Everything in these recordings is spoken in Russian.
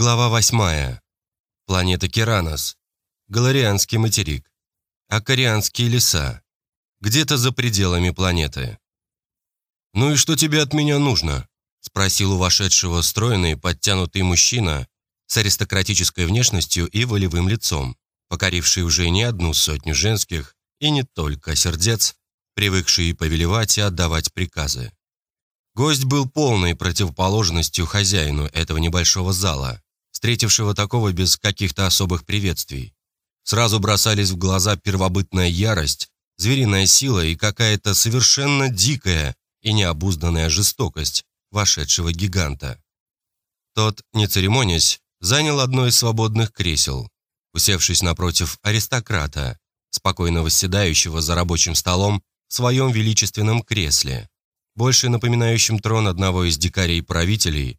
Глава 8. Планета Керанос. Галарианский материк. Акарианские леса. Где-то за пределами планеты. «Ну и что тебе от меня нужно?» – спросил у вошедшего стройный, подтянутый мужчина с аристократической внешностью и волевым лицом, покоривший уже не одну сотню женских и не только сердец, привыкший повелевать и отдавать приказы. Гость был полной противоположностью хозяину этого небольшого зала, встретившего такого без каких-то особых приветствий. Сразу бросались в глаза первобытная ярость, звериная сила и какая-то совершенно дикая и необузданная жестокость вошедшего гиганта. Тот, не церемонясь, занял одно из свободных кресел, усевшись напротив аристократа, спокойно восседающего за рабочим столом в своем величественном кресле, больше напоминающем трон одного из дикарей-правителей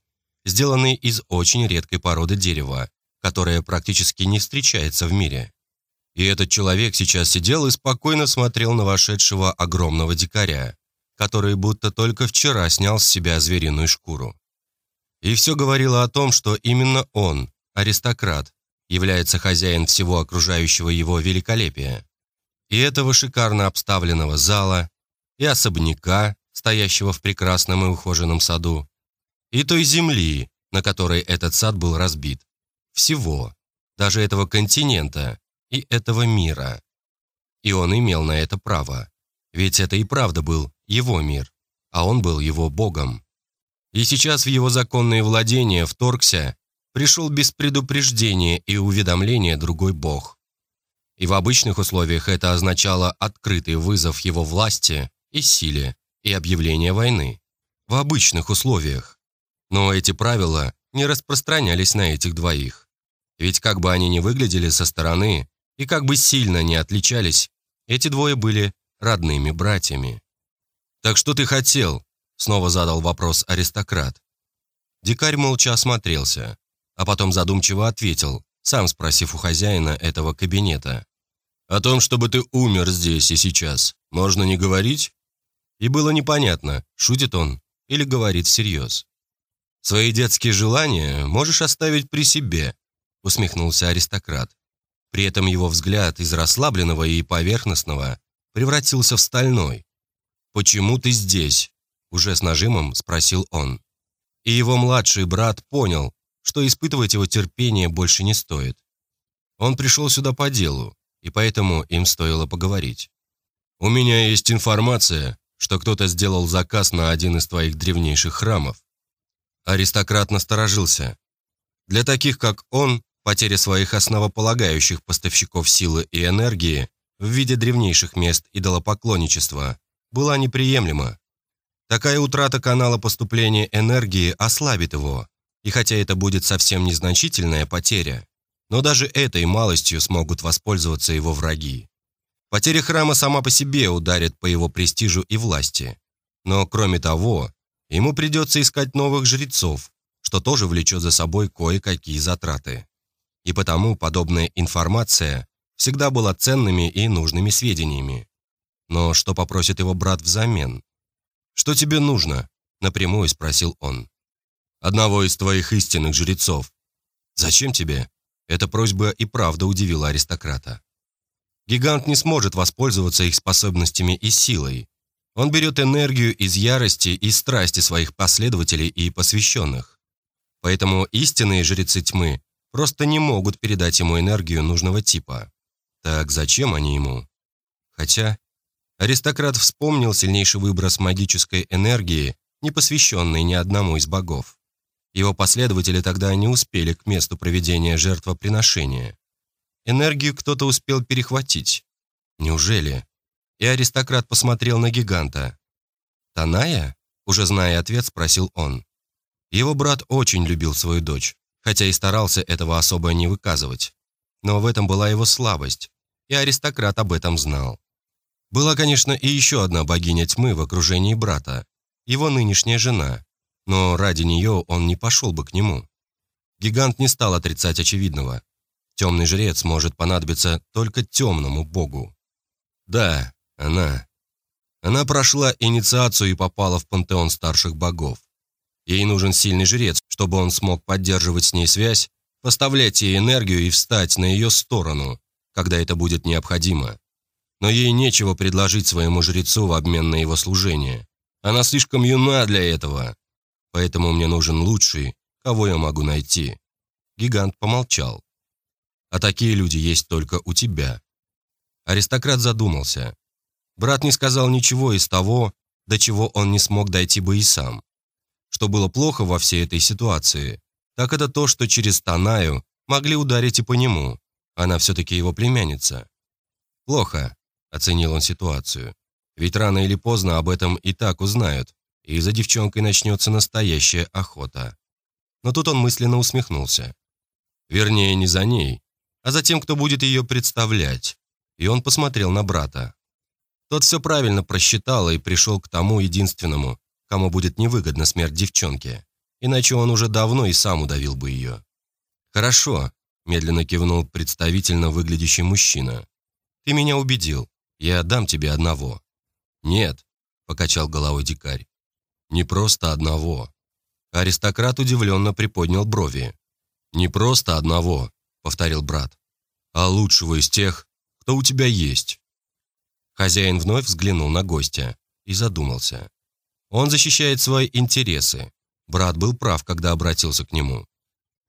сделанный из очень редкой породы дерева, которая практически не встречается в мире. И этот человек сейчас сидел и спокойно смотрел на вошедшего огромного дикаря, который будто только вчера снял с себя звериную шкуру. И все говорило о том, что именно он, аристократ, является хозяин всего окружающего его великолепия. И этого шикарно обставленного зала, и особняка, стоящего в прекрасном и ухоженном саду, и той земли, на которой этот сад был разбит. Всего, даже этого континента и этого мира. И он имел на это право, ведь это и правда был его мир, а он был его богом. И сейчас в его законные владения вторгся, пришел без предупреждения и уведомления другой бог. И в обычных условиях это означало открытый вызов его власти и силе и объявление войны. В обычных условиях. Но эти правила не распространялись на этих двоих. Ведь как бы они ни выглядели со стороны и как бы сильно не отличались, эти двое были родными братьями. «Так что ты хотел?» — снова задал вопрос аристократ. Дикарь молча осмотрелся, а потом задумчиво ответил, сам спросив у хозяина этого кабинета. «О том, чтобы ты умер здесь и сейчас, можно не говорить?» И было непонятно, шутит он или говорит всерьез. «Свои детские желания можешь оставить при себе», — усмехнулся аристократ. При этом его взгляд из расслабленного и поверхностного превратился в стальной. «Почему ты здесь?» — уже с нажимом спросил он. И его младший брат понял, что испытывать его терпение больше не стоит. Он пришел сюда по делу, и поэтому им стоило поговорить. «У меня есть информация, что кто-то сделал заказ на один из твоих древнейших храмов. Аристократ насторожился. Для таких, как он, потеря своих основополагающих поставщиков силы и энергии в виде древнейших мест идолопоклонничества была неприемлема. Такая утрата канала поступления энергии ослабит его, и хотя это будет совсем незначительная потеря, но даже этой малостью смогут воспользоваться его враги. Потеря храма сама по себе ударит по его престижу и власти. Но кроме того, Ему придется искать новых жрецов, что тоже влечет за собой кое-какие затраты. И потому подобная информация всегда была ценными и нужными сведениями. Но что попросит его брат взамен? «Что тебе нужно?» – напрямую спросил он. «Одного из твоих истинных жрецов». «Зачем тебе?» Эта просьба и правда удивила аристократа. Гигант не сможет воспользоваться их способностями и силой, он берет энергию из ярости и страсти своих последователей и посвященных. Поэтому истинные жрецы тьмы просто не могут передать ему энергию нужного типа. Так зачем они ему? Хотя аристократ вспомнил сильнейший выброс магической энергии, не посвященный ни одному из богов. Его последователи тогда не успели к месту проведения жертвоприношения. Энергию кто-то успел перехватить. Неужели? И аристократ посмотрел на гиганта. «Таная?» – уже зная ответ, спросил он. Его брат очень любил свою дочь, хотя и старался этого особо не выказывать. Но в этом была его слабость, и аристократ об этом знал. Была, конечно, и еще одна богиня тьмы в окружении брата, его нынешняя жена, но ради нее он не пошел бы к нему. Гигант не стал отрицать очевидного. Темный жрец может понадобиться только темному богу. Да, она... Она прошла инициацию и попала в пантеон старших богов. Ей нужен сильный жрец, чтобы он смог поддерживать с ней связь, поставлять ей энергию и встать на ее сторону, когда это будет необходимо. Но ей нечего предложить своему жрецу в обмен на его служение. Она слишком юна для этого. Поэтому мне нужен лучший, кого я могу найти. Гигант помолчал. А такие люди есть только у тебя. Аристократ задумался. Брат не сказал ничего из того, до чего он не смог дойти бы и сам. Что было плохо во всей этой ситуации, так это то, что через Танаю могли ударить и по нему. Она все-таки его племянница. Плохо, оценил он ситуацию. Ведь рано или поздно об этом и так узнают, и за девчонкой начнется настоящая охота. Но тут он мысленно усмехнулся. Вернее, не за ней, а за тем, кто будет ее представлять. И он посмотрел на брата. Тот все правильно просчитал и пришел к тому единственному, кому будет невыгодна смерть девчонки. Иначе он уже давно и сам удавил бы ее. «Хорошо», – медленно кивнул представительно выглядящий мужчина. «Ты меня убедил. Я дам тебе одного». «Нет», – покачал головой дикарь. «Не просто одного». Аристократ удивленно приподнял брови. «Не просто одного», – повторил брат, «а лучшего из тех, кто у тебя есть». Хозяин вновь взглянул на гостя и задумался. Он защищает свои интересы. Брат был прав, когда обратился к нему.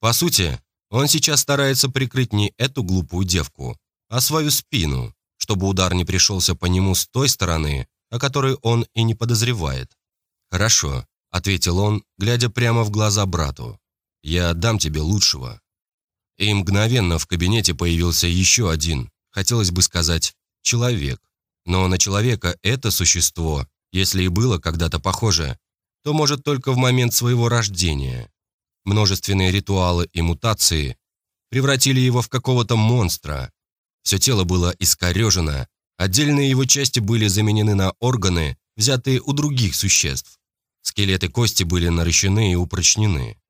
По сути, он сейчас старается прикрыть не эту глупую девку, а свою спину, чтобы удар не пришелся по нему с той стороны, о которой он и не подозревает. «Хорошо», — ответил он, глядя прямо в глаза брату. «Я отдам тебе лучшего». И мгновенно в кабинете появился еще один, хотелось бы сказать, человек. Но на человека это существо, если и было когда-то похоже, то может только в момент своего рождения. Множественные ритуалы и мутации превратили его в какого-то монстра. Все тело было искорежено, отдельные его части были заменены на органы, взятые у других существ. Скелеты кости были наращены и упрочнены.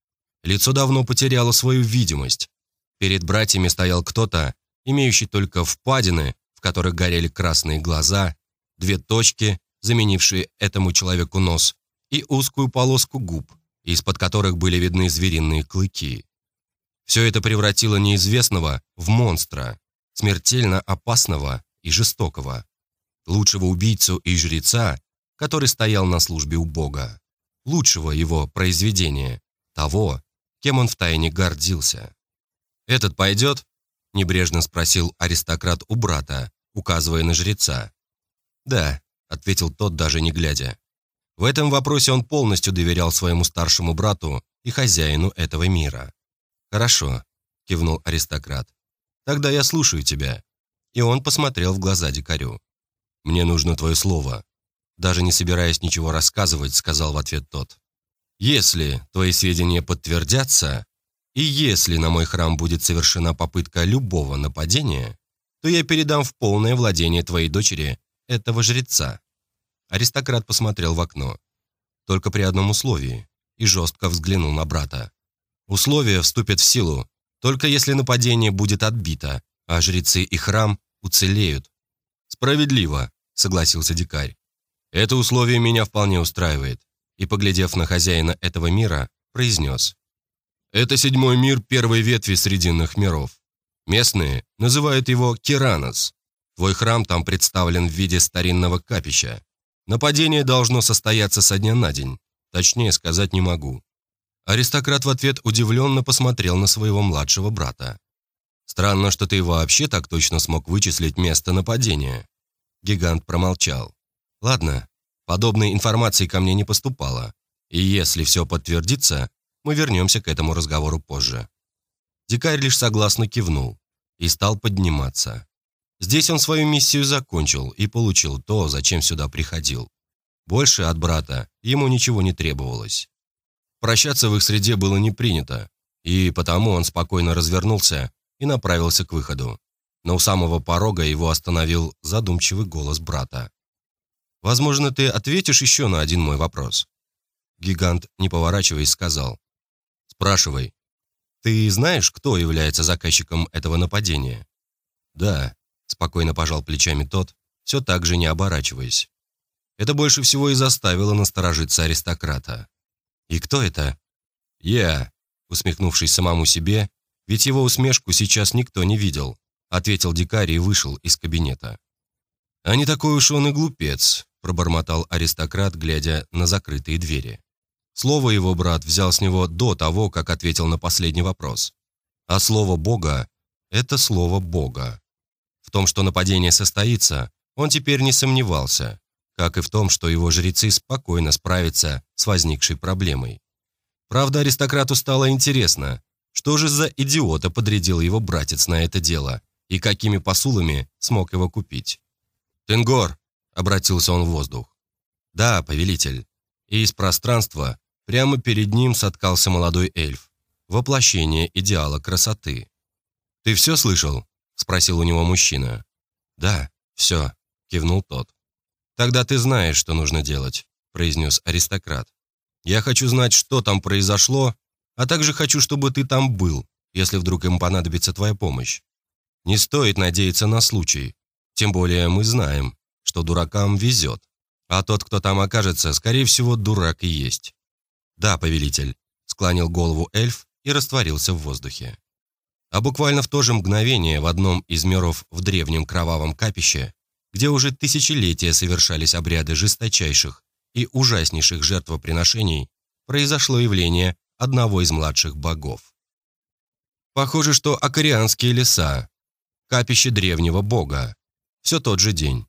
Лицо давно потеряло свою видимость. Перед братьями стоял кто-то, имеющий только впадины, в которых горели красные глаза, две точки, заменившие этому человеку нос, и узкую полоску губ, из-под которых были видны звериные клыки. Все это превратило неизвестного в монстра, смертельно опасного и жестокого, лучшего убийцу и жреца, который стоял на службе у Бога, лучшего его произведения, того, кем он втайне гордился. «Этот пойдет?» – небрежно спросил аристократ у брата, указывая на жреца. «Да», – ответил тот, даже не глядя. В этом вопросе он полностью доверял своему старшему брату и хозяину этого мира. «Хорошо», – кивнул аристократ. «Тогда я слушаю тебя». И он посмотрел в глаза дикарю. «Мне нужно твое слово». Даже не собираясь ничего рассказывать, сказал в ответ тот. «Если твои сведения подтвердятся, и если на мой храм будет совершена попытка любого нападения, то я передам в полное владение твоей дочери этого жреца». Аристократ посмотрел в окно. Только при одном условии, и жестко взглянул на брата. Условия вступят в силу, только если нападение будет отбито, а жрецы и храм уцелеют. «Справедливо», — согласился дикарь. «Это условие меня вполне устраивает», и, поглядев на хозяина этого мира, произнес. «Это седьмой мир первой ветви Срединных миров. Местные называют его Киранос. Твой храм там представлен в виде старинного капища. Нападение должно состояться со дня на день. Точнее сказать не могу. Аристократ в ответ удивленно посмотрел на своего младшего брата. «Странно, что ты вообще так точно смог вычислить место нападения». Гигант промолчал. «Ладно, подобной информации ко мне не поступало. И если все подтвердится, мы вернемся к этому разговору позже». Дикарь лишь согласно кивнул и стал подниматься. Здесь он свою миссию закончил и получил то, зачем сюда приходил. Больше от брата ему ничего не требовалось. Прощаться в их среде было не принято, и потому он спокойно развернулся и направился к выходу. Но у самого порога его остановил задумчивый голос брата. «Возможно, ты ответишь еще на один мой вопрос?» Гигант, не поворачиваясь, сказал. «Спрашивай». «Ты знаешь, кто является заказчиком этого нападения?» «Да», — спокойно пожал плечами тот, все так же не оборачиваясь. Это больше всего и заставило насторожиться аристократа. «И кто это?» «Я», усмехнувшись самому себе, ведь его усмешку сейчас никто не видел, ответил дикарь и вышел из кабинета. «А не такой уж он и глупец», пробормотал аристократ, глядя на закрытые двери. Слово его брат взял с него до того, как ответил на последний вопрос. А слово Бога – это слово Бога. В том, что нападение состоится, он теперь не сомневался, как и в том, что его жрецы спокойно справятся с возникшей проблемой. Правда, аристократу стало интересно, что же за идиота подрядил его братец на это дело и какими посулами смог его купить. «Тенгор!» — обратился он в воздух. «Да, повелитель». И из пространства прямо перед ним соткался молодой эльф, воплощение идеала красоты. «Ты все слышал?» — спросил у него мужчина. «Да, все», — кивнул тот. «Тогда ты знаешь, что нужно делать», — произнес аристократ. «Я хочу знать, что там произошло, а также хочу, чтобы ты там был, если вдруг им понадобится твоя помощь. Не стоит надеяться на случай, тем более мы знаем, что дуракам везет, а тот, кто там окажется, скорее всего, дурак и есть». «Да, повелитель», — склонил голову эльф и растворился в воздухе. А буквально в то же мгновение в одном из миров в древнем кровавом капище, где уже тысячелетия совершались обряды жесточайших и ужаснейших жертвоприношений, произошло явление одного из младших богов. Похоже, что акарианские леса, капище древнего бога, все тот же день.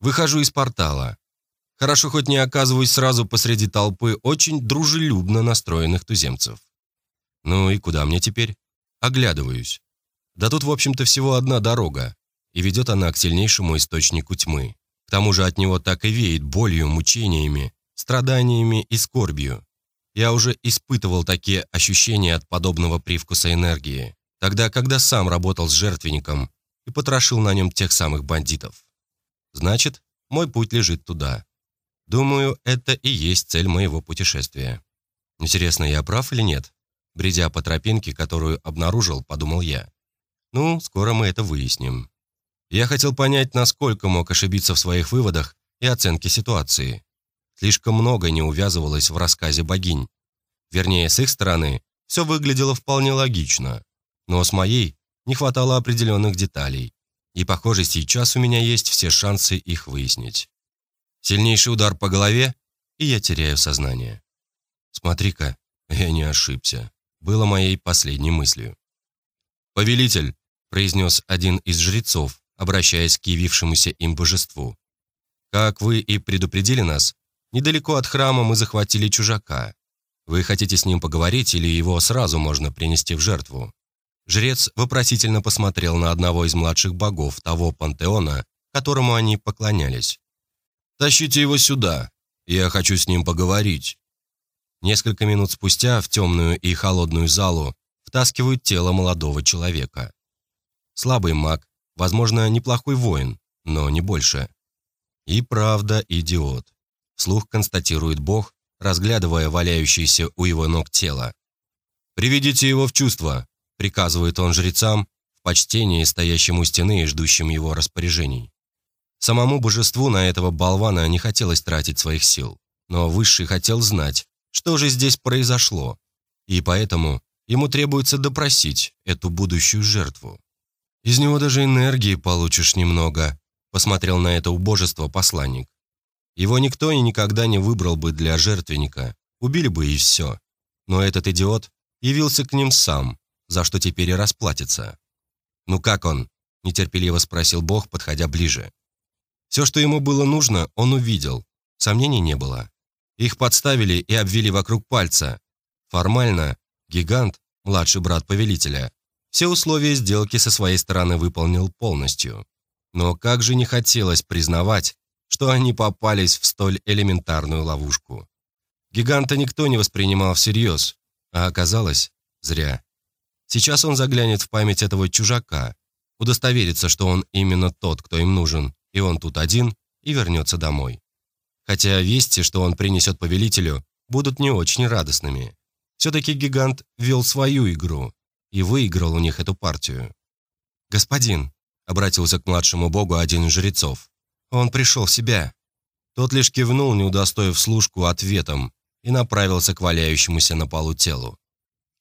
Выхожу из портала. Хорошо хоть не оказываюсь сразу посреди толпы очень дружелюбно настроенных туземцев. Ну и куда мне теперь? Оглядываюсь. Да тут, в общем-то, всего одна дорога, и ведет она к сильнейшему источнику тьмы. К тому же от него так и веет болью, мучениями, страданиями и скорбью. Я уже испытывал такие ощущения от подобного привкуса энергии, тогда, когда сам работал с жертвенником и потрошил на нем тех самых бандитов. Значит, мой путь лежит туда. Думаю, это и есть цель моего путешествия. Интересно, я прав или нет? Бредя по тропинке, которую обнаружил, подумал я. Ну, скоро мы это выясним. Я хотел понять, насколько мог ошибиться в своих выводах и оценке ситуации. Слишком много не увязывалось в рассказе богинь. Вернее, с их стороны все выглядело вполне логично. Но с моей не хватало определенных деталей. И, похоже, сейчас у меня есть все шансы их выяснить. Сильнейший удар по голове, и я теряю сознание. Смотри-ка, я не ошибся было моей последней мыслью. «Повелитель», — произнес один из жрецов, обращаясь к явившемуся им божеству, «как вы и предупредили нас, недалеко от храма мы захватили чужака. Вы хотите с ним поговорить или его сразу можно принести в жертву?» Жрец вопросительно посмотрел на одного из младших богов того пантеона, которому они поклонялись. «Тащите его сюда, я хочу с ним поговорить». Несколько минут спустя в темную и холодную залу втаскивают тело молодого человека. Слабый маг, возможно, неплохой воин, но не больше. И правда идиот. Слух констатирует Бог, разглядывая валяющееся у его ног тело. «Приведите его в чувство», — приказывает он жрецам, в почтении стоящим у стены и ждущим его распоряжений. Самому божеству на этого болвана не хотелось тратить своих сил, но Высший хотел знать, что же здесь произошло, и поэтому ему требуется допросить эту будущую жертву. «Из него даже энергии получишь немного», – посмотрел на это убожество посланник. Его никто и никогда не выбрал бы для жертвенника, убили бы и все. Но этот идиот явился к ним сам, за что теперь и расплатится. «Ну как он?» – нетерпеливо спросил Бог, подходя ближе. Все, что ему было нужно, он увидел, сомнений не было. Их подставили и обвели вокруг пальца. Формально, гигант, младший брат повелителя, все условия сделки со своей стороны выполнил полностью. Но как же не хотелось признавать, что они попались в столь элементарную ловушку. Гиганта никто не воспринимал всерьез, а оказалось, зря. Сейчас он заглянет в память этого чужака, удостоверится, что он именно тот, кто им нужен, и он тут один, и вернется домой хотя вести, что он принесет повелителю, будут не очень радостными. Все-таки гигант вел свою игру и выиграл у них эту партию. «Господин», — обратился к младшему богу один из жрецов, — «он пришел в себя». Тот лишь кивнул, не удостоив служку ответом, и направился к валяющемуся на полу телу.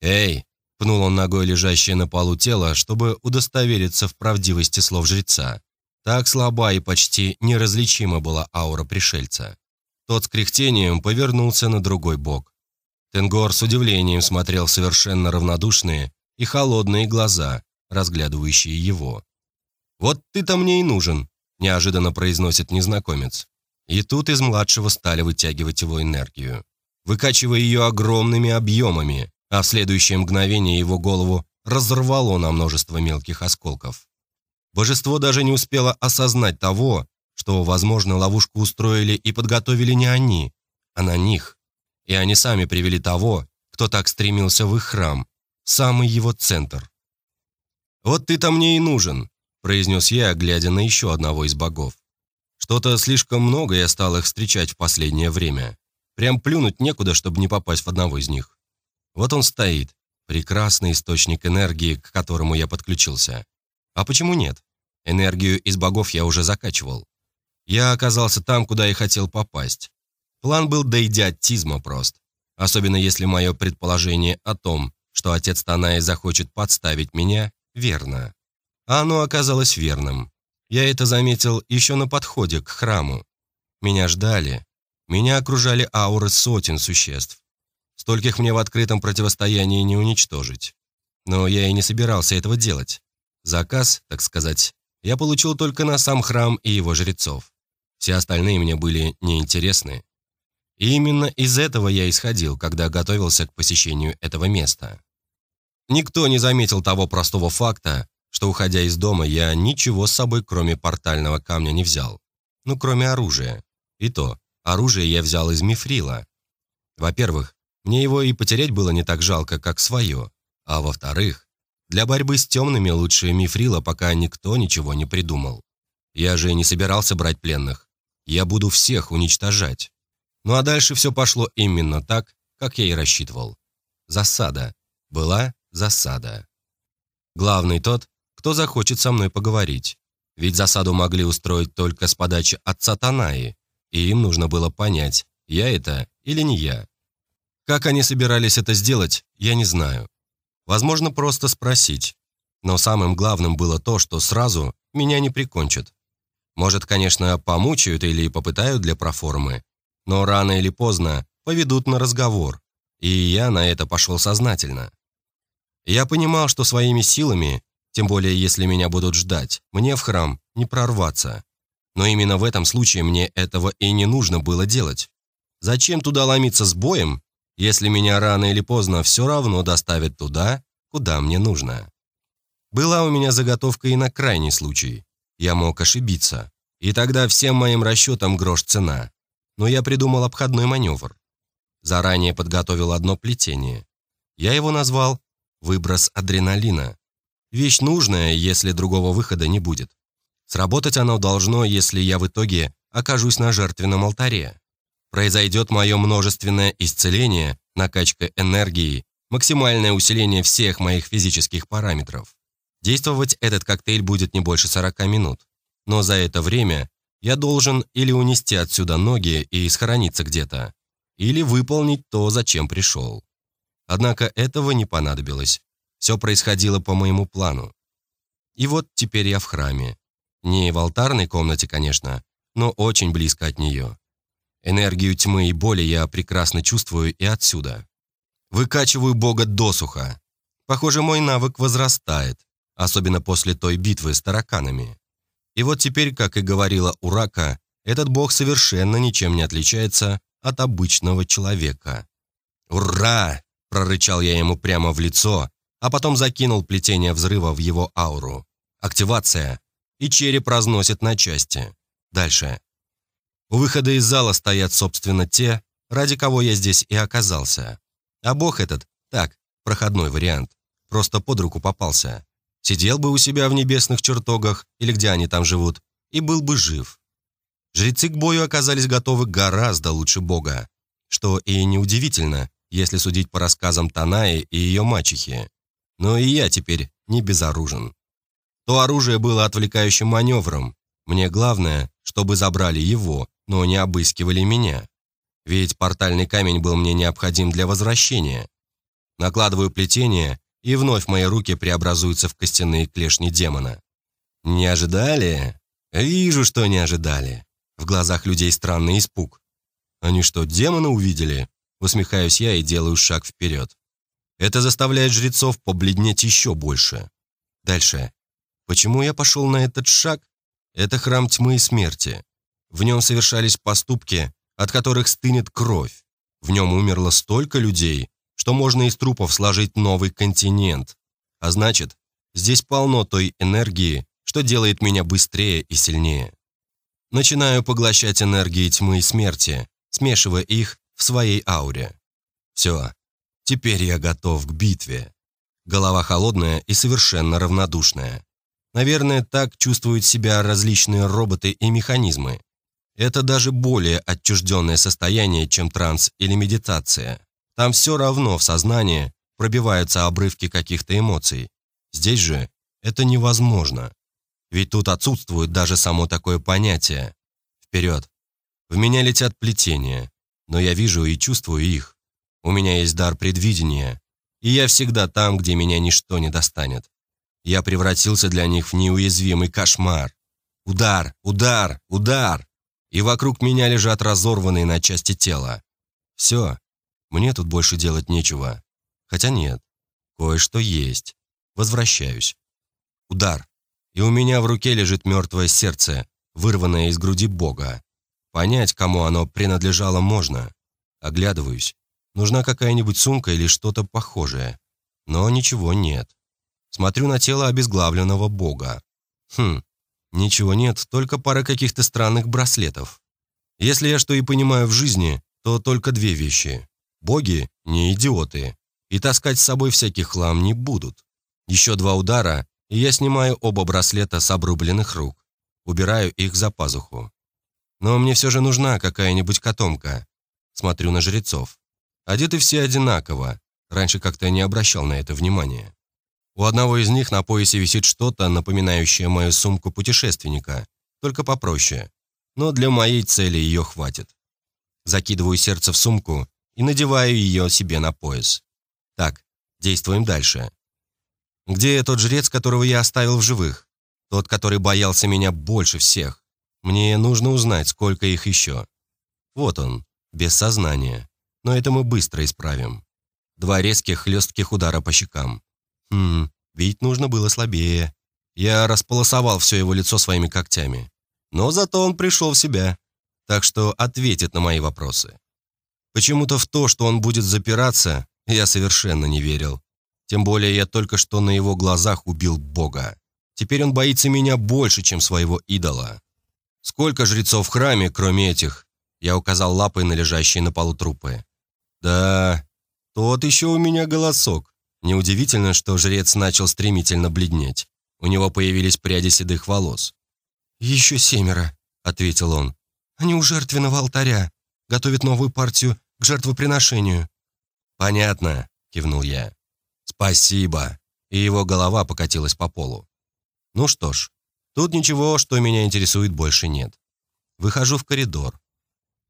«Эй!» — пнул он ногой лежащее на полу тело, чтобы удостовериться в правдивости слов жреца. Так слаба и почти неразличима была аура пришельца. Тот с кряхтением повернулся на другой бок. Тенгор с удивлением смотрел совершенно равнодушные и холодные глаза, разглядывающие его. «Вот ты-то мне и нужен», – неожиданно произносит незнакомец. И тут из младшего стали вытягивать его энергию, выкачивая ее огромными объемами, а в следующее мгновение его голову разорвало на множество мелких осколков. Божество даже не успело осознать того, что, возможно, ловушку устроили и подготовили не они, а на них. И они сами привели того, кто так стремился в их храм, самый его центр. «Вот ты-то мне и нужен», – произнес я, глядя на еще одного из богов. Что-то слишком много я стал их встречать в последнее время. Прям плюнуть некуда, чтобы не попасть в одного из них. Вот он стоит, прекрасный источник энергии, к которому я подключился. А почему нет? Энергию из богов я уже закачивал. Я оказался там, куда и хотел попасть. План был до идиотизма прост. Особенно если мое предположение о том, что отец Танаи захочет подставить меня, верно. А оно оказалось верным. Я это заметил еще на подходе к храму. Меня ждали. Меня окружали ауры сотен существ. Стольких мне в открытом противостоянии не уничтожить. Но я и не собирался этого делать. Заказ, так сказать, я получил только на сам храм и его жрецов. Все остальные мне были неинтересны. И именно из этого я исходил, когда готовился к посещению этого места. Никто не заметил того простого факта, что, уходя из дома, я ничего с собой, кроме портального камня, не взял. Ну, кроме оружия. И то, оружие я взял из мифрила. Во-первых, мне его и потерять было не так жалко, как свое. А во-вторых, для борьбы с темными лучше мифрила, пока никто ничего не придумал. Я же не собирался брать пленных. Я буду всех уничтожать. Ну а дальше все пошло именно так, как я и рассчитывал. Засада. Была засада. Главный тот, кто захочет со мной поговорить. Ведь засаду могли устроить только с подачи отца Танаи, и им нужно было понять, я это или не я. Как они собирались это сделать, я не знаю. Возможно, просто спросить. Но самым главным было то, что сразу меня не прикончат. Может, конечно, помучают или попытают для проформы, но рано или поздно поведут на разговор, и я на это пошел сознательно. Я понимал, что своими силами, тем более если меня будут ждать, мне в храм не прорваться. Но именно в этом случае мне этого и не нужно было делать. Зачем туда ломиться с боем, если меня рано или поздно все равно доставят туда, куда мне нужно? Была у меня заготовка и на крайний случай. Я мог ошибиться. И тогда всем моим расчетам грош цена. Но я придумал обходной маневр. Заранее подготовил одно плетение. Я его назвал «выброс адреналина». Вещь нужная, если другого выхода не будет. Сработать оно должно, если я в итоге окажусь на жертвенном алтаре. Произойдет мое множественное исцеление, накачка энергии, максимальное усиление всех моих физических параметров. Действовать этот коктейль будет не больше 40 минут. Но за это время я должен или унести отсюда ноги и схорониться где-то, или выполнить то, зачем пришел. Однако этого не понадобилось. Все происходило по моему плану. И вот теперь я в храме. Не в алтарной комнате, конечно, но очень близко от нее. Энергию тьмы и боли я прекрасно чувствую и отсюда. Выкачиваю Бога досуха. Похоже, мой навык возрастает, особенно после той битвы с тараканами. И вот теперь, как и говорила Урака, этот бог совершенно ничем не отличается от обычного человека. «Ура!» – прорычал я ему прямо в лицо, а потом закинул плетение взрыва в его ауру. Активация. И череп разносит на части. Дальше. У выхода из зала стоят, собственно, те, ради кого я здесь и оказался. А бог этот, так, проходной вариант, просто под руку попался. Сидел бы у себя в небесных чертогах, или где они там живут, и был бы жив. Жрецы к бою оказались готовы гораздо лучше бога, что и неудивительно, если судить по рассказам Танаи и ее мачехи. Но и я теперь не безоружен. То оружие было отвлекающим маневром. Мне главное, чтобы забрали его, но не обыскивали меня. Ведь портальный камень был мне необходим для возвращения. Накладываю плетение, и вновь мои руки преобразуются в костяные клешни демона. Не ожидали? Вижу, что не ожидали. В глазах людей странный испуг. Они что, демона увидели? Усмехаюсь я и делаю шаг вперед. Это заставляет жрецов побледнеть еще больше. Дальше. Почему я пошел на этот шаг? Это храм тьмы и смерти. В нем совершались поступки, от которых стынет кровь. В нем умерло столько людей, что можно из трупов сложить новый континент. А значит, здесь полно той энергии, что делает меня быстрее и сильнее. Начинаю поглощать энергии тьмы и смерти, смешивая их в своей ауре. Все, теперь я готов к битве. Голова холодная и совершенно равнодушная. Наверное, так чувствуют себя различные роботы и механизмы. Это даже более отчужденное состояние, чем транс или медитация. Там все равно в сознании пробиваются обрывки каких-то эмоций. Здесь же это невозможно. Ведь тут отсутствует даже само такое понятие. Вперед. В меня летят плетения, но я вижу и чувствую их. У меня есть дар предвидения, и я всегда там, где меня ничто не достанет. Я превратился для них в неуязвимый кошмар. Удар, удар, удар! И вокруг меня лежат разорванные на части тела. Все, мне тут больше делать нечего. Хотя нет, кое-что есть. Возвращаюсь. Удар. И у меня в руке лежит мертвое сердце, вырванное из груди Бога. Понять, кому оно принадлежало, можно. Оглядываюсь. Нужна какая-нибудь сумка или что-то похожее. Но ничего нет. Смотрю на тело обезглавленного бога. Хм, ничего нет, только пара каких-то странных браслетов. Если я что и понимаю в жизни, то только две вещи. Боги не идиоты, и таскать с собой всякий хлам не будут. Еще два удара, и я снимаю оба браслета с обрубленных рук. Убираю их за пазуху. Но мне все же нужна какая-нибудь котомка. Смотрю на жрецов. Одеты все одинаково. Раньше как-то не обращал на это внимания. У одного из них на поясе висит что-то, напоминающее мою сумку путешественника, только попроще. Но для моей цели ее хватит. Закидываю сердце в сумку и надеваю ее себе на пояс. Так, действуем дальше. Где тот жрец, которого я оставил в живых? Тот, который боялся меня больше всех. Мне нужно узнать, сколько их еще. Вот он, без сознания. Но это мы быстро исправим. Два резких хлестких удара по щекам. Хм, бить нужно было слабее. Я располосовал все его лицо своими когтями. Но зато он пришел в себя, так что ответит на мои вопросы. Почему-то в то, что он будет запираться, я совершенно не верил. Тем более я только что на его глазах убил Бога. Теперь он боится меня больше, чем своего идола. Сколько жрецов в храме, кроме этих? Я указал лапой на лежащие на полу трупы. Да, тот еще у меня голосок. Неудивительно, что жрец начал стремительно бледнеть. У него появились пряди седых волос. «Еще семеро», — ответил он. «Они у жертвенного алтаря. Готовят новую партию к жертвоприношению». «Понятно», — кивнул я. «Спасибо». И его голова покатилась по полу. «Ну что ж, тут ничего, что меня интересует, больше нет. Выхожу в коридор.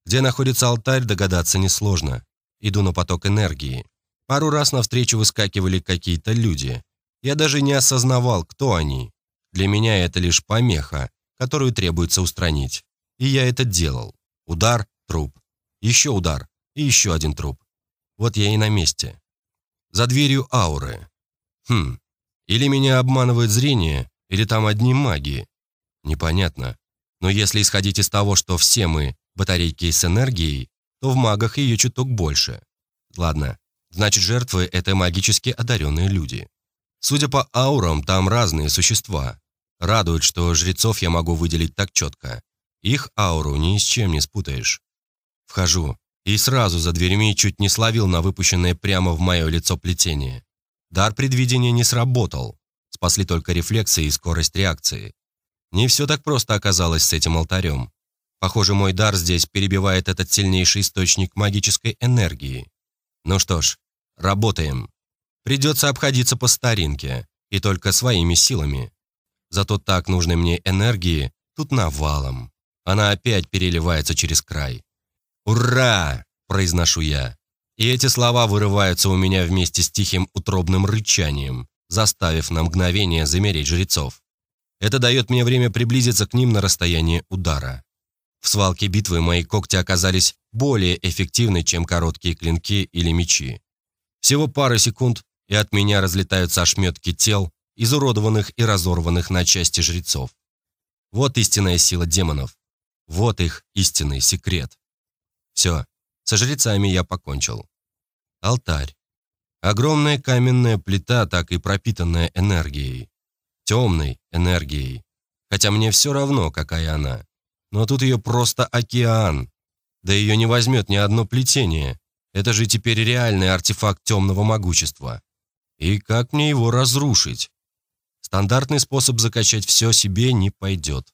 Где находится алтарь, догадаться несложно. Иду на поток энергии. Пару раз навстречу выскакивали какие-то люди. Я даже не осознавал, кто они. Для меня это лишь помеха, которую требуется устранить. И я это делал. Удар, труп. Еще удар. И еще один труп. Вот я и на месте. За дверью ауры. Хм. Или меня обманывает зрение, или там одни маги. Непонятно. Но если исходить из того, что все мы батарейки с энергией, то в магах ее чуток больше. Ладно, Значит, жертвы — это магически одаренные люди. Судя по аурам, там разные существа. Радует, что жрецов я могу выделить так четко. Их ауру ни с чем не спутаешь. Вхожу, и сразу за дверьми чуть не словил на выпущенное прямо в мое лицо плетение. Дар предвидения не сработал. Спасли только рефлексы и скорость реакции. Не все так просто оказалось с этим алтарем. Похоже, мой дар здесь перебивает этот сильнейший источник магической энергии. Ну что ж, Работаем. Придется обходиться по старинке, и только своими силами. Зато так нужной мне энергии тут навалом. Она опять переливается через край. «Ура!» – произношу я. И эти слова вырываются у меня вместе с тихим утробным рычанием, заставив на мгновение замереть жрецов. Это дает мне время приблизиться к ним на расстояние удара. В свалке битвы мои когти оказались более эффективны, чем короткие клинки или мечи. Всего пара секунд, и от меня разлетаются ошметки тел, изуродованных и разорванных на части жрецов. Вот истинная сила демонов. Вот их истинный секрет. Все, со жрецами я покончил. Алтарь. Огромная каменная плита, так и пропитанная энергией. Темной энергией. Хотя мне все равно, какая она. Но тут ее просто океан. Да ее не возьмет ни одно плетение. Это же теперь реальный артефакт темного могущества. И как мне его разрушить? Стандартный способ закачать все себе не пойдет.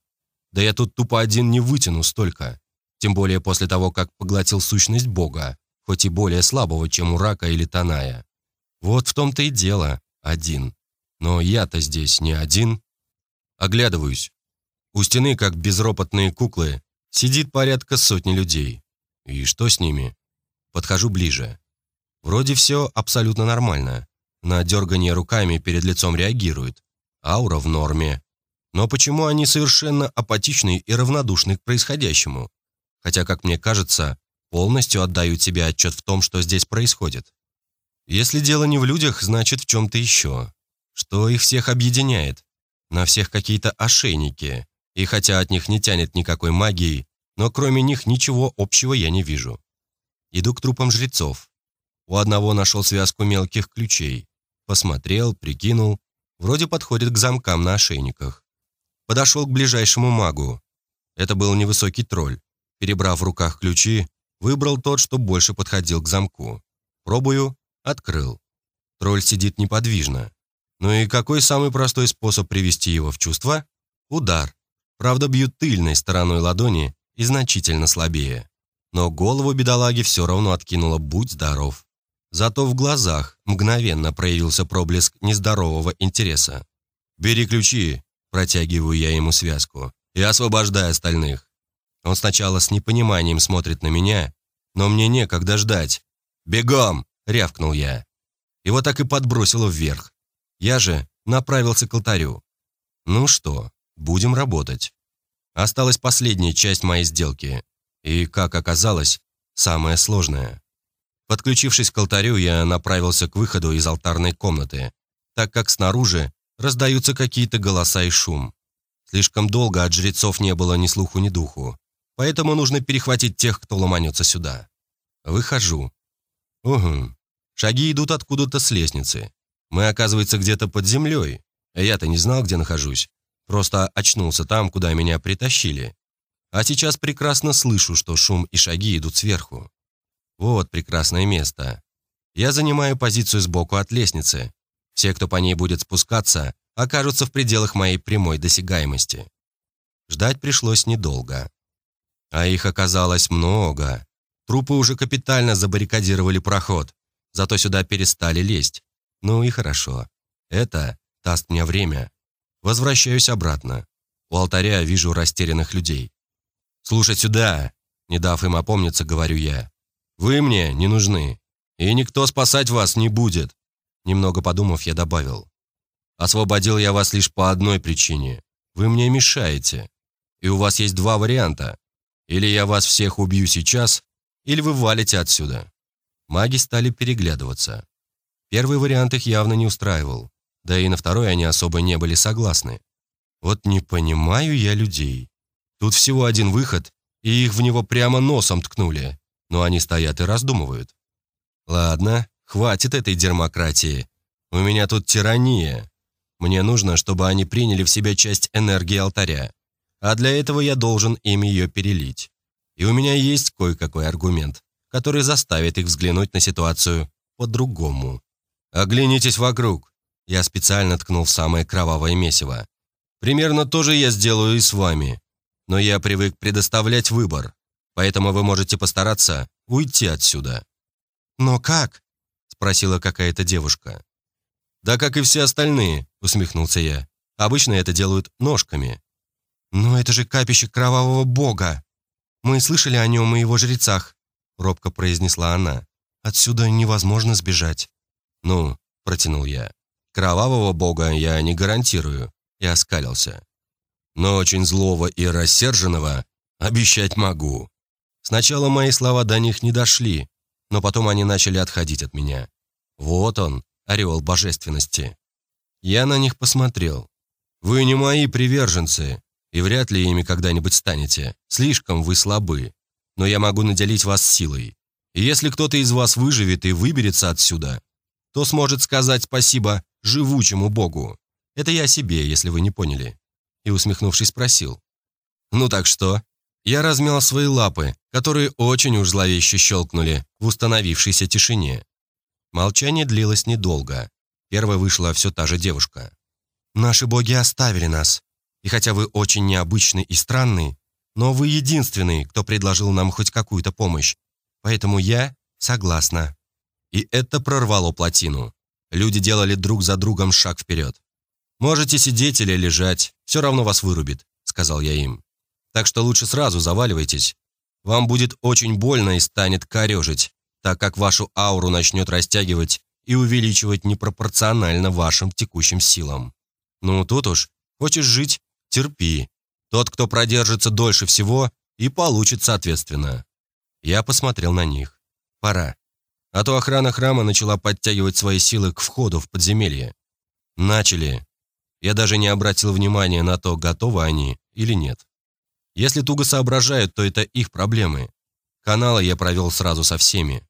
Да я тут тупо один не вытяну столько. Тем более после того, как поглотил сущность Бога, хоть и более слабого, чем у рака или Таная. Вот в том-то и дело, один. Но я-то здесь не один. Оглядываюсь. У стены, как безропотные куклы, сидит порядка сотни людей. И что с ними? Подхожу ближе. Вроде все абсолютно нормально. На дергание руками перед лицом реагируют. Аура в норме. Но почему они совершенно апатичны и равнодушны к происходящему? хотя, как мне кажется, полностью отдают себе отчет в том, что здесь происходит. Если дело не в людях, значит в чем-то еще. Что их всех объединяет? На всех какие-то ошейники, и хотя от них не тянет никакой магии, но кроме них ничего общего я не вижу. Иду к трупам жрецов. У одного нашел связку мелких ключей. Посмотрел, прикинул. Вроде подходит к замкам на ошейниках. Подошел к ближайшему магу. Это был невысокий тролль. Перебрав в руках ключи, выбрал тот, что больше подходил к замку. Пробую, открыл. Тролль сидит неподвижно. Ну и какой самый простой способ привести его в чувство? Удар. Правда, бьют тыльной стороной ладони и значительно слабее. Но голову бедолаги все равно откинуло «будь здоров». Зато в глазах мгновенно проявился проблеск нездорового интереса. «Бери ключи», – протягиваю я ему связку, – «и освобождай остальных». Он сначала с непониманием смотрит на меня, но мне некогда ждать. «Бегом!» — рявкнул я. Его так и подбросило вверх. Я же направился к алтарю. Ну что, будем работать. Осталась последняя часть моей сделки. И, как оказалось, самая сложная. Подключившись к алтарю, я направился к выходу из алтарной комнаты, так как снаружи раздаются какие-то голоса и шум. Слишком долго от жрецов не было ни слуху, ни духу поэтому нужно перехватить тех, кто ломанется сюда. Выхожу. Угу. Шаги идут откуда-то с лестницы. Мы, оказывается, где-то под землей. Я-то не знал, где нахожусь. Просто очнулся там, куда меня притащили. А сейчас прекрасно слышу, что шум и шаги идут сверху. Вот прекрасное место. Я занимаю позицию сбоку от лестницы. Все, кто по ней будет спускаться, окажутся в пределах моей прямой досягаемости. Ждать пришлось недолго. А их оказалось много. Трупы уже капитально забаррикадировали проход, зато сюда перестали лезть. Ну и хорошо. Это даст мне время. Возвращаюсь обратно. У алтаря вижу растерянных людей. «Слушать сюда!» Не дав им опомниться, говорю я. «Вы мне не нужны, и никто спасать вас не будет!» Немного подумав, я добавил. «Освободил я вас лишь по одной причине. Вы мне мешаете. И у вас есть два варианта. Или я вас всех убью сейчас, или вы валите отсюда». Маги стали переглядываться. Первый вариант их явно не устраивал, да и на второй они особо не были согласны. Вот не понимаю я людей. Тут всего один выход, и их в него прямо носом ткнули, но они стоят и раздумывают. Ладно, хватит этой демократии. У меня тут тирания. Мне нужно, чтобы они приняли в себя часть энергии алтаря а для этого я должен им ее перелить. И у меня есть кое-какой аргумент, который заставит их взглянуть на ситуацию по-другому. «Оглянитесь вокруг!» Я специально ткнул в самое кровавое месиво. «Примерно то же я сделаю и с вами. Но я привык предоставлять выбор, поэтому вы можете постараться уйти отсюда». «Но как?» – спросила какая-то девушка. «Да как и все остальные», – усмехнулся я. «Обычно это делают ножками. «Но это же капище кровавого бога! Мы слышали о нем и его жрецах. робко произнесла она. «Отсюда невозможно сбежать». «Ну», — протянул я, — «кровавого бога я не гарантирую», и оскалился. «Но очень злого и рассерженного обещать могу». Сначала мои слова до них не дошли, но потом они начали отходить от меня. Вот он, ореол божественности. Я на них посмотрел. Вы не мои приверженцы, и вряд ли ими когда-нибудь станете. Слишком вы слабы. Но я могу наделить вас силой. И если кто-то из вас выживет и выберется отсюда, то сможет сказать спасибо живучему Богу. Это я себе, если вы не поняли. И усмехнувшись спросил. Ну так что? Я размял свои лапы, которые очень уж зловеще щелкнули в установившейся тишине. Молчание длилось недолго. Первой вышла все та же девушка. «Наши боги оставили нас. И хотя вы очень необычный и странный, но вы единственный, кто предложил нам хоть какую-то помощь. Поэтому я согласна». И это прорвало плотину. Люди делали друг за другом шаг вперед. «Можете сидеть или лежать, все равно вас вырубит», — сказал я им. «Так что лучше сразу заваливайтесь. Вам будет очень больно и станет корежить, так как вашу ауру начнет растягивать и увеличивать непропорционально вашим текущим силам. Ну, тут уж, хочешь жить, терпи. Тот, кто продержится дольше всего, и получит соответственно. Я посмотрел на них. Пора. А то охрана храма начала подтягивать свои силы к входу в подземелье. Начали. Я даже не обратил внимания на то, готовы они или нет. Если туго соображают, то это их проблемы. Каналы я провел сразу со всеми.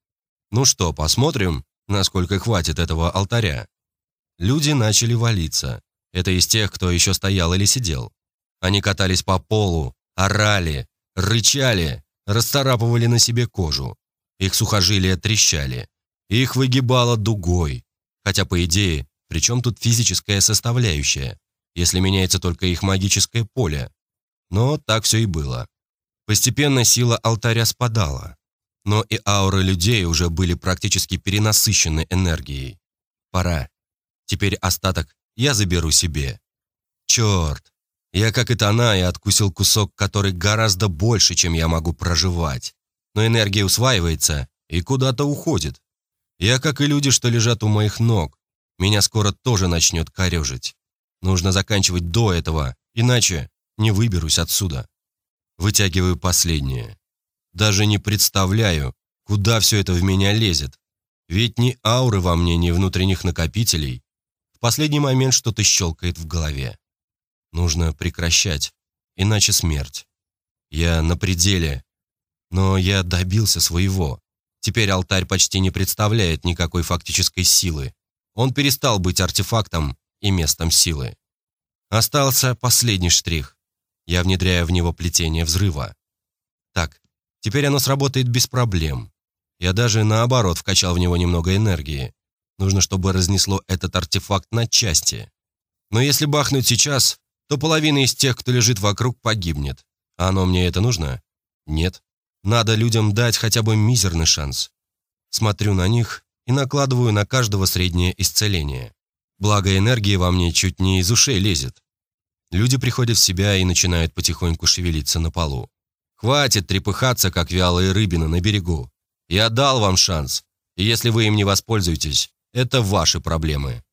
Ну что, посмотрим, насколько хватит этого алтаря. Люди начали валиться. Это из тех, кто еще стоял или сидел. Они катались по полу, орали, рычали, расцарапывали на себе кожу. Их сухожилия трещали. Их выгибало дугой. Хотя, по идее, при чем тут физическая составляющая, если меняется только их магическое поле? Но так все и было. Постепенно сила алтаря спадала. Но и ауры людей уже были практически перенасыщены энергией. Пора. Теперь остаток я заберу себе. Черт! Я, как и и откусил кусок, который гораздо больше, чем я могу проживать. Но энергия усваивается и куда-то уходит. Я, как и люди, что лежат у моих ног. Меня скоро тоже начнет корежить. Нужно заканчивать до этого, иначе не выберусь отсюда. Вытягиваю последнее. Даже не представляю, куда все это в меня лезет. Ведь ни ауры во мне, ни внутренних накопителей. В последний момент что-то щелкает в голове. Нужно прекращать, иначе смерть. Я на пределе, но я добился своего. Теперь алтарь почти не представляет никакой фактической силы. Он перестал быть артефактом и местом силы. Остался последний штрих. Я внедряю в него плетение взрыва. Так, теперь оно сработает без проблем. Я даже наоборот вкачал в него немного энергии. Нужно, чтобы разнесло этот артефакт на части. Но если бахнуть сейчас, то половина из тех, кто лежит вокруг, погибнет. А оно мне это нужно? Нет. Надо людям дать хотя бы мизерный шанс. Смотрю на них и накладываю на каждого среднее исцеление. Благо энергии во мне чуть не из ушей лезет. Люди приходят в себя и начинают потихоньку шевелиться на полу. Хватит трепыхаться, как вялые рыбины на берегу. Я дал вам шанс, и если вы им не воспользуетесь, это ваши проблемы.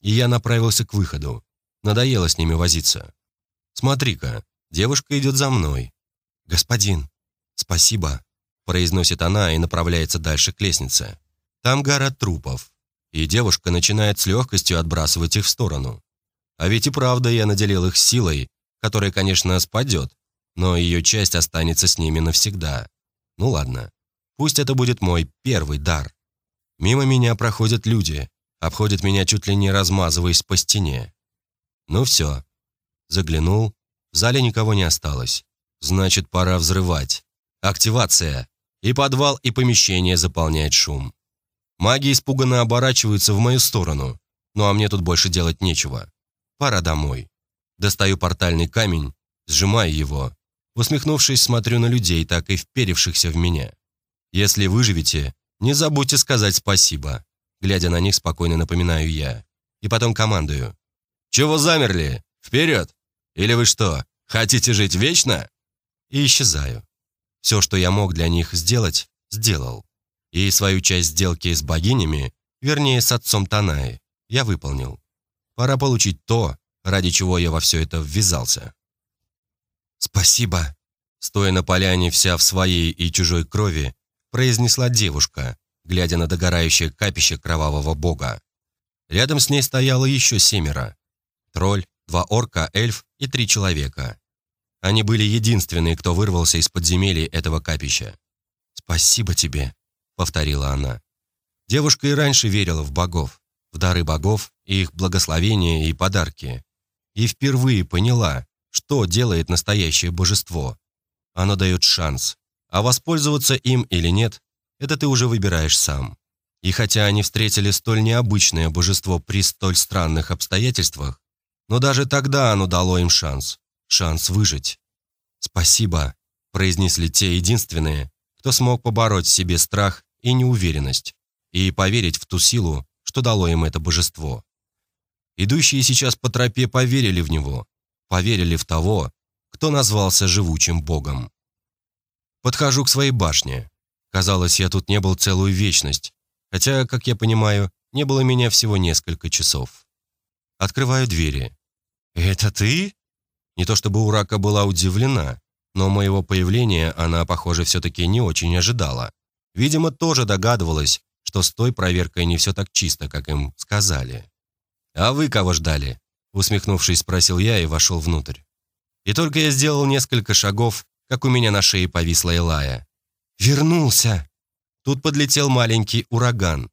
И я направился к выходу. Надоело с ними возиться. Смотри-ка, девушка идет за мной. Господин, спасибо, произносит она и направляется дальше к лестнице. Там гора трупов, и девушка начинает с легкостью отбрасывать их в сторону. А ведь и правда я наделил их силой, которая, конечно, спадет, но ее часть останется с ними навсегда. Ну ладно, пусть это будет мой первый дар. Мимо меня проходят люди, обходят меня чуть ли не размазываясь по стене. Ну все. Заглянул, в зале никого не осталось. Значит, пора взрывать. Активация. И подвал, и помещение заполняет шум. Маги испуганно оборачиваются в мою сторону. Ну а мне тут больше делать нечего. Пора домой. Достаю портальный камень, сжимаю его. Усмехнувшись, смотрю на людей, так и вперевшихся в меня. Если выживете, не забудьте сказать спасибо. Глядя на них, спокойно напоминаю я. И потом командую. «Чего замерли? Вперед! Или вы что, хотите жить вечно?» И исчезаю. Все, что я мог для них сделать, сделал. И свою часть сделки с богинями, вернее, с отцом Танаи, я выполнил. Пора получить то, ради чего я во все это ввязался. «Спасибо», стоя на поляне вся в своей и чужой крови, произнесла девушка, глядя на догорающее капище кровавого бога. Рядом с ней стояло еще семеро. Тролль, два орка, эльф и три человека. Они были единственные, кто вырвался из подземелья этого капища. «Спасибо тебе», — повторила она. Девушка и раньше верила в богов, в дары богов и их благословения и подарки. И впервые поняла, что делает настоящее божество. Оно дает шанс, а воспользоваться им или нет, это ты уже выбираешь сам. И хотя они встретили столь необычное божество при столь странных обстоятельствах, но даже тогда оно дало им шанс, шанс выжить. «Спасибо», – произнесли те единственные, кто смог побороть в себе страх и неуверенность и поверить в ту силу, что дало им это божество. Идущие сейчас по тропе поверили в него, поверили в того, кто назвался живучим богом. Подхожу к своей башне. Казалось, я тут не был целую вечность, хотя, как я понимаю, не было меня всего несколько часов. Открываю двери. «Это ты?» Не то чтобы Урака была удивлена, но моего появления она, похоже, все-таки не очень ожидала. Видимо, тоже догадывалась, что с той проверкой не все так чисто, как им сказали. «А вы кого ждали?» Усмехнувшись, спросил я и вошел внутрь. И только я сделал несколько шагов, как у меня на шее повисла Элая. «Вернулся!» Тут подлетел маленький ураган.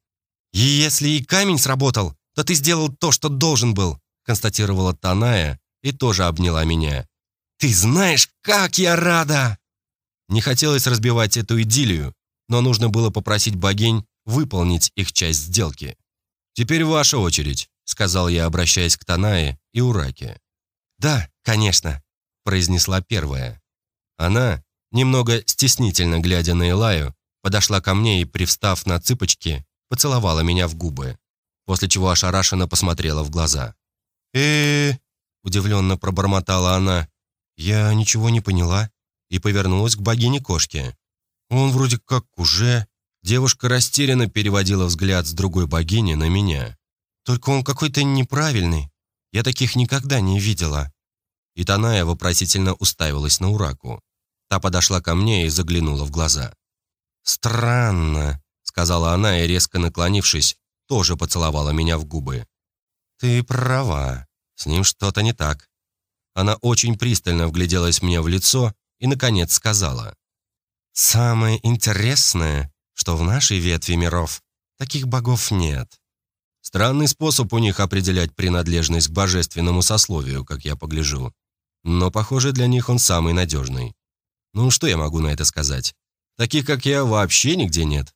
«И если и камень сработал, то ты сделал то, что должен был», констатировала Таная и тоже обняла меня. «Ты знаешь, как я рада!» Не хотелось разбивать эту идиллию, но нужно было попросить богинь выполнить их часть сделки. «Теперь ваша очередь», — сказал я, обращаясь к Танае и Ураке. «Да, конечно», — произнесла первая. Она, немного стеснительно глядя на Илаю, подошла ко мне и, привстав на цыпочки, поцеловала меня в губы, после чего ошарашенно посмотрела в глаза. э удивленно пробормотала она. «Я ничего не поняла» и повернулась к богине-кошке. «Он вроде как уже...» Девушка растерянно переводила взгляд с другой богини на меня. «Только он какой-то неправильный. Я таких никогда не видела». И Таная вопросительно уставилась на Ураку. Та подошла ко мне и заглянула в глаза. «Странно», — сказала она и, резко наклонившись, тоже поцеловала меня в губы. «Ты права, с ним что-то не так». Она очень пристально вгляделась мне в лицо и, наконец, сказала. «Самое интересное, что в нашей ветви миров таких богов нет. Странный способ у них определять принадлежность к божественному сословию, как я погляжу. Но, похоже, для них он самый надежный. Ну, что я могу на это сказать? Таких, как я, вообще нигде нет.